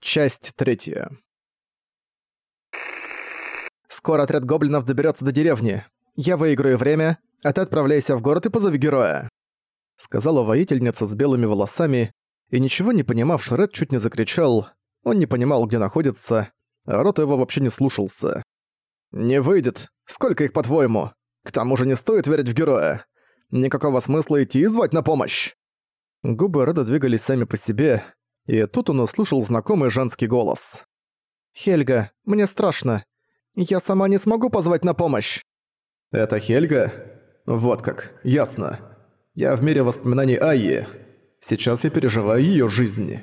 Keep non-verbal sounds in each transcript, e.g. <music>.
Часть третья. Скоро отряд гоблинов доберется до деревни. Я выиграю время, а ты отправляйся в город и позови героя. Сказала воительница с белыми волосами, и ничего не понимавший Ред чуть не закричал. Он не понимал, где находится, а рот его вообще не слушался. «Не выйдет. Сколько их, по-твоему? К тому же не стоит верить в героя. Никакого смысла идти и звать на помощь». Губы Реда двигались сами по себе, и тут он услышал знакомый женский голос. «Хельга, мне страшно. Я сама не смогу позвать на помощь». «Это Хельга? Вот как, ясно. Я в мире воспоминаний Айи. Сейчас я переживаю её жизнь».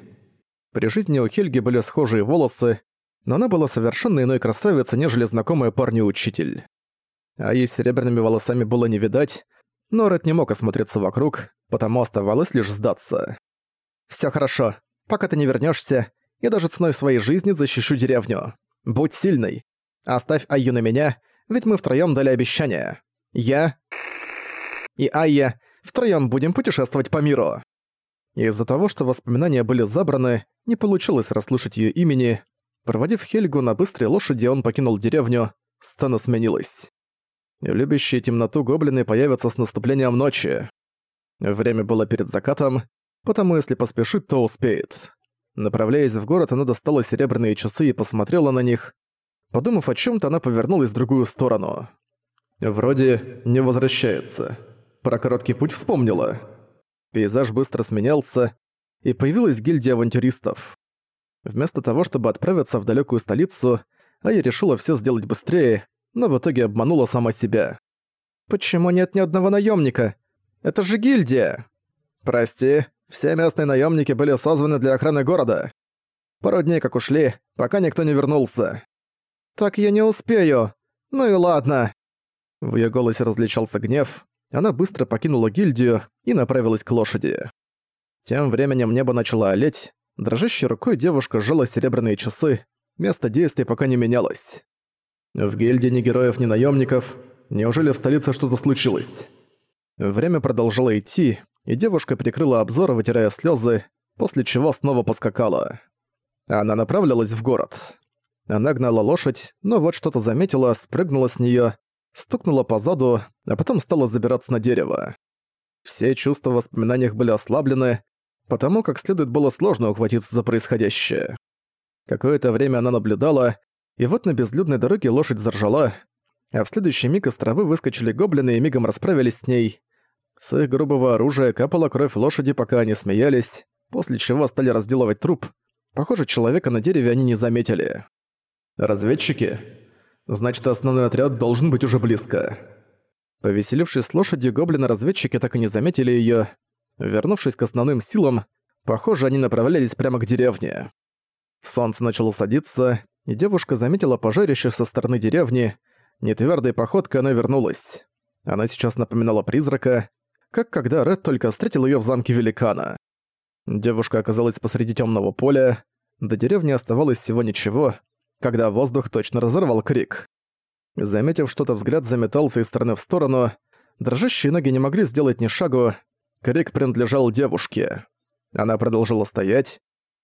При жизни у Хельги были схожие волосы, но она была совершенно иной красавицей, нежели знакомая парню учитель. А ей серебряными волосами было не видать, но Ред не мог осмотреться вокруг, потому оставалось лишь сдаться. «Всё хорошо. Пока ты не вернёшься, я даже ценой своей жизни защищу деревню. Будь сильной. Оставь Айю на меня, ведь мы втроём дали обещание. Я и Айя втроём будем путешествовать по миру». Из-за того, что воспоминания были забраны, не получилось расслышать её имени. Проводив Хельгу на быстрой лошади, он покинул деревню. Сцена сменилась. Любящие темноту гоблины появятся с наступлением ночи. Время было перед закатом, потому если поспешит, то успеет. Направляясь в город, она достала серебряные часы и посмотрела на них. Подумав о чем то она повернулась в другую сторону. Вроде не возвращается. Про короткий путь вспомнила. Пейзаж быстро сменялся, и появилась гильдия авантюристов. Вместо того, чтобы отправиться в далекую столицу, Ая решила все сделать быстрее, но в итоге обманула сама себя. «Почему нет ни одного наемника? Это же гильдия!» «Прости, все местные наемники были созваны для охраны города. Пару дней как ушли, пока никто не вернулся. Так я не успею. Ну и ладно. В её голосе различался гнев. Она быстро покинула гильдию и направилась к лошади. Тем временем небо начало олеть. Дрожащей рукой девушка сжала серебряные часы. Место действия пока не менялось. В гильдии ни героев, ни наемников. Неужели в столице что-то случилось? Время продолжало идти, и девушка прикрыла обзор, вытирая слезы, после чего снова поскакала. Она направлялась в город. Она гнала лошадь, но вот что-то заметила, спрыгнула с неё, стукнула по заду, а потом стала забираться на дерево. Все чувства в воспоминаниях были ослаблены, потому как следует было сложно ухватиться за происходящее. Какое-то время она наблюдала, и вот на безлюдной дороге лошадь заржала, а в следующий миг из травы выскочили гоблины и мигом расправились с ней. С их грубого оружия капала кровь лошади, пока они смеялись, после чего стали разделывать труп. Похоже, человека на дереве они не заметили. «Разведчики? Значит, основной отряд должен быть уже близко». Повеселившись с лошади, гоблины-разведчики так и не заметили её. Вернувшись к основным силам, похоже, они направлялись прямо к деревне. Солнце начало садиться, и девушка заметила пожарище со стороны деревни. Нетвёрдой походкой она вернулась. Она сейчас напоминала призрака, как когда Ред только встретил её в замке Великана. Девушка оказалась посреди тёмного поля, до деревни оставалось всего ничего, когда воздух точно разорвал крик. Заметив что-то, взгляд заметался из стороны в сторону, дрожащие ноги не могли сделать ни шагу, крик принадлежал девушке. Она продолжила стоять,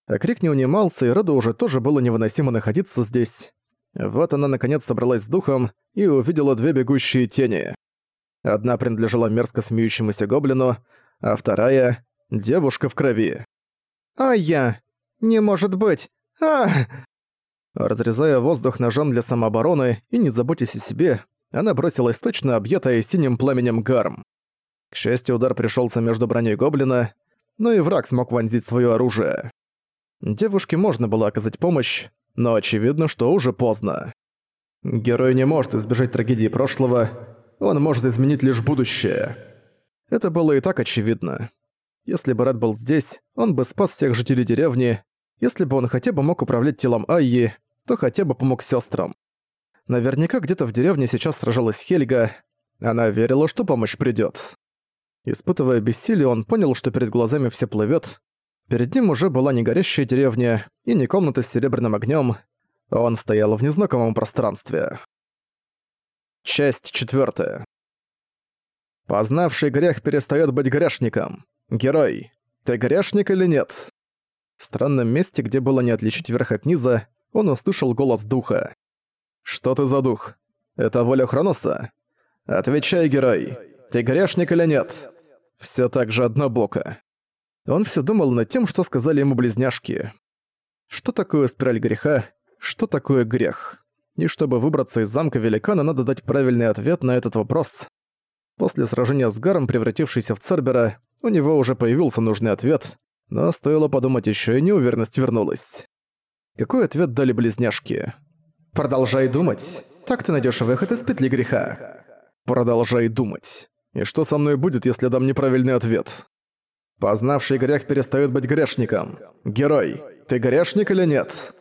а крик не унимался, и Реду уже тоже было невыносимо находиться здесь. Вот она наконец собралась с духом и увидела две бегущие тени. Одна принадлежала мерзко смеющемуся гоблину, а вторая — девушка в крови. «А я! Не может быть! а Разрезая воздух ножом для самообороны и не заботясь о себе, она бросилась точно объятая синим пламенем гарм. К счастью, удар пришелся между броней гоблина, но и враг смог вонзить свое оружие. Девушке можно было оказать помощь, но очевидно, что уже поздно. Герой не может избежать трагедии прошлого, он может изменить лишь будущее. Это было и так очевидно. Если бы Ред был здесь, он бы спас всех жителей деревни. Если бы он хотя бы мог управлять телом Айи, то хотя бы помог сестрам. Наверняка где-то в деревне сейчас сражалась Хельга. Она верила, что помощь придет. Испытывая бессилие, он понял, что перед глазами все плывет. Перед ним уже была не горящая деревня и не комната с серебряным огнем. Он стоял в незнакомом пространстве. Часть четвертая. Познавший грех перестает быть грешником. Герой, ты грешник или нет? В странном месте, где было не отличить верх от низа, он услышал голос духа. «Что ты за дух? Это воля Хроноса? Отвечай, герой, ты грешник или нет?» Всё так же однобоко. Он всё думал над тем, что сказали ему близняшки. Что такое спираль греха? Что такое грех? И чтобы выбраться из замка великана, надо дать правильный ответ на этот вопрос. После сражения с Гаром, превратившийся в Цербера, у него уже появился нужный ответ, но стоило подумать ещё и неуверенность вернулась. Какой ответ дали близняшки? «Продолжай думать. Так ты найдёшь выход из петли греха». «Продолжай думать. И что со мной будет, если дам неправильный ответ?» «Познавший грех перестаёт быть грешником. Герой, ты грешник или нет?»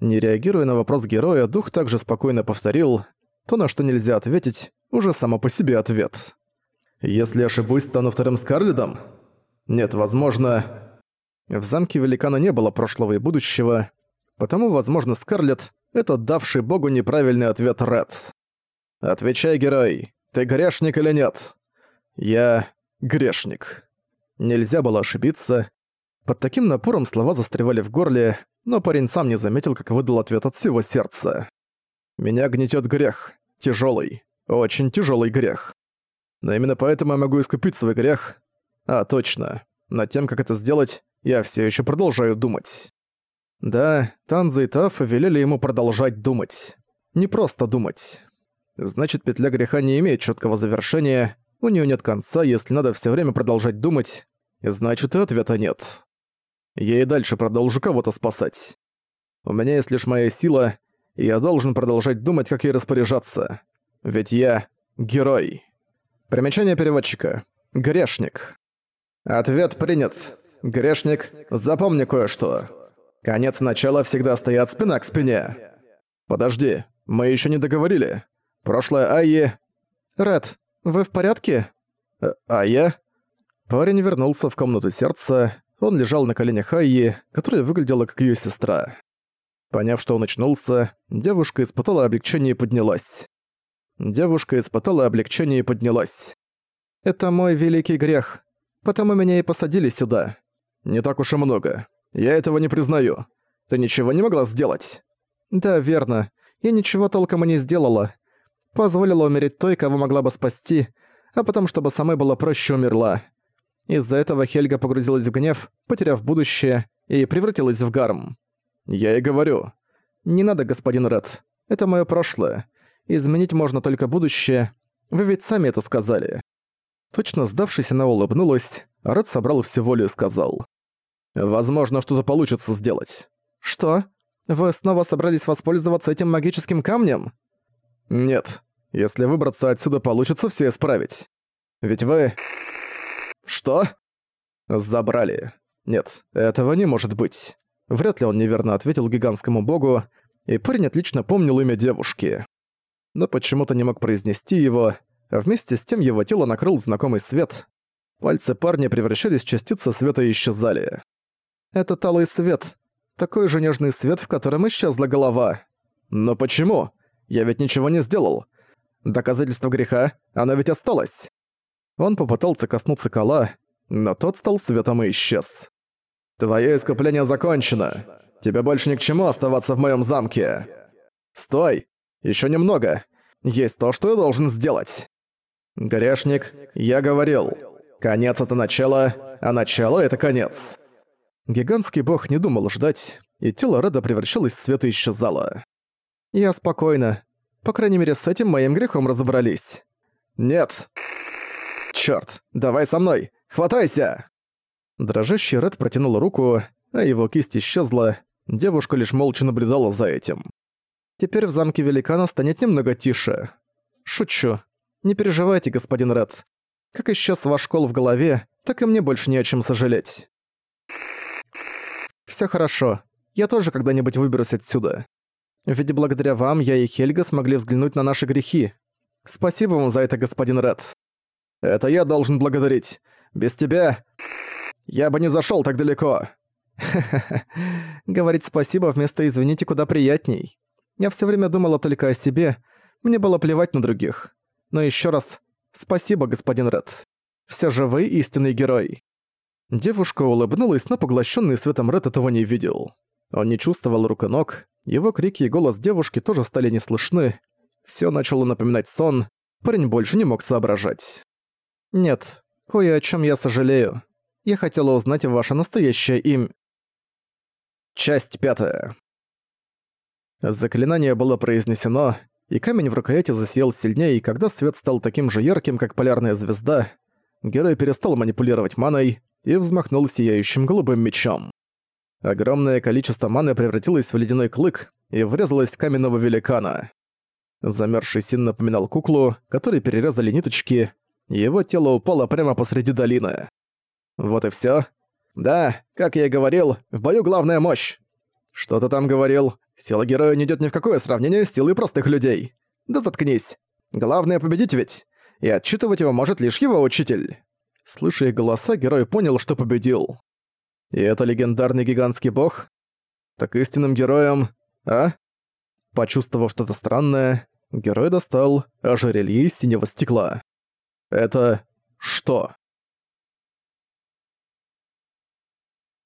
Не реагируя на вопрос героя, дух также спокойно повторил то, на что нельзя ответить, уже само по себе ответ. «Если ошибусь, стану вторым Скарлетом?» «Нет, возможно...» В замке Великана не было прошлого и будущего, потому, возможно, Скарлет — это давший богу неправильный ответ Редс. «Отвечай, герой, ты грешник или нет?» «Я грешник». Нельзя было ошибиться. Под таким напором слова застревали в горле, но парень сам не заметил, как выдал ответ от всего сердца. «Меня гнетет грех. тяжелый, Очень тяжелый грех. Но именно поэтому я могу искупить свой грех. А, точно. Над тем, как это сделать, я все еще продолжаю думать». Да, Танза и Таф велели ему продолжать думать. Не просто думать. Значит, петля греха не имеет четкого завершения, у нее нет конца, если надо все время продолжать думать, значит и ответа нет. Я и дальше продолжу кого-то спасать. У меня есть лишь моя сила, и я должен продолжать думать, как ей распоряжаться. Ведь я — герой. Примечание переводчика. Грешник. Ответ принят. Грешник, запомни кое-что. Конец начала всегда стоят спина к спине. Подожди, мы еще не договорили. Прошлое Айи... Ред, вы в порядке? А, Айя? Парень вернулся в комнату сердца, он лежал на коленях Айи, которая выглядела как её сестра. Поняв, что он очнулся, девушка испытала облегчение и поднялась. Девушка испытала облегчение и поднялась. «Это мой великий грех. Потому меня и посадили сюда. Не так уж и много. Я этого не признаю. Ты ничего не могла сделать?» «Да, верно. Я ничего толком и не сделала. Позволила умереть той, кого могла бы спасти, а потом, чтобы самой было проще, умерла. Из-за этого Хельга погрузилась в гнев, потеряв будущее, и превратилась в гарм. Я и говорю. Не надо, господин Ред. Это моё прошлое. Изменить можно только будущее. Вы ведь сами это сказали. Точно сдавшись, она улыбнулась, Ред собрал всю волю и сказал. «Возможно, что-то получится сделать». «Что? Вы снова собрались воспользоваться этим магическим камнем?» «Нет. Если выбраться отсюда, получится все исправить. Ведь вы...» «Что?» «Забрали. Нет, этого не может быть». Вряд ли он неверно ответил гигантскому богу, и парень отлично помнил имя девушки. Но почему-то не мог произнести его, а вместе с тем его тело накрыл знакомый свет. Пальцы парня превращались в частицы света и исчезали. «Это талый свет. Такой же нежный свет, в котором исчезла голова. Но почему? Я ведь ничего не сделал. Доказательство греха, оно ведь осталось». Он попытался коснуться кола, но тот стал светом и исчез. «Твое искупление закончено. Тебе больше ни к чему оставаться в моем замке. Стой! Еще немного. Есть то, что я должен сделать. Грешник, я говорил. Конец — это начало, а начало — это конец». Гигантский бог не думал ждать, и тело Реда превращалось в свет и исчезало. «Я спокойно. По крайней мере, с этим моим грехом разобрались». «Нет!» «Чёрт, давай со мной! Хватайся!» Дрожащий Ред протянул руку, а его кисть исчезла, девушка лишь молча наблюдала за этим. «Теперь в замке великана станет немного тише. Шучу. Не переживайте, господин Ред. Как исчез ваш кол в голове, так и мне больше не о чем сожалеть. Всё хорошо. Я тоже когда-нибудь выберусь отсюда. Ведь благодаря вам я и Хельга смогли взглянуть на наши грехи. Спасибо вам за это, господин Ред. Это я должен благодарить. Без тебя я бы не зашёл так далеко. <laughs> Говорить спасибо вместо извините куда приятней. Я всё время думала только о себе. Мне было плевать на других. Но ещё раз спасибо, господин Ред. Всё же вы истинный герой. Девушка улыбнулась, но поглощенный светом Ред этого не видел. Он не чувствовал рук и ног, его крики и голос девушки тоже стали не слышны. Всё начало напоминать сон, парень больше не мог соображать. «Нет, кое о чём я сожалею. Я хотела узнать ваше настоящее имя». Часть пятая. Заклинание было произнесено, и камень в рукояти засиял сильнее, и когда свет стал таким же ярким, как полярная звезда, герой перестал манипулировать маной и взмахнул сияющим голубым мечом. Огромное количество маны превратилось в ледяной клык и врезалось в каменного великана. Замерзший Син напоминал куклу, которой перерезали ниточки, его тело упало прямо посреди долины. Вот и всё. Да, как я и говорил, в бою главная мощь. Что ты там говорил? Сила героя не идёт ни в какое сравнение с силой простых людей. Да заткнись. Главное победить ведь. И отчитывать его может лишь его учитель. Слыша их голоса, герой понял, что победил. И это легендарный гигантский бог? Так истинным героем... А? Почувствовав что-то странное, герой достал ожерелье из синего стекла. Это... что?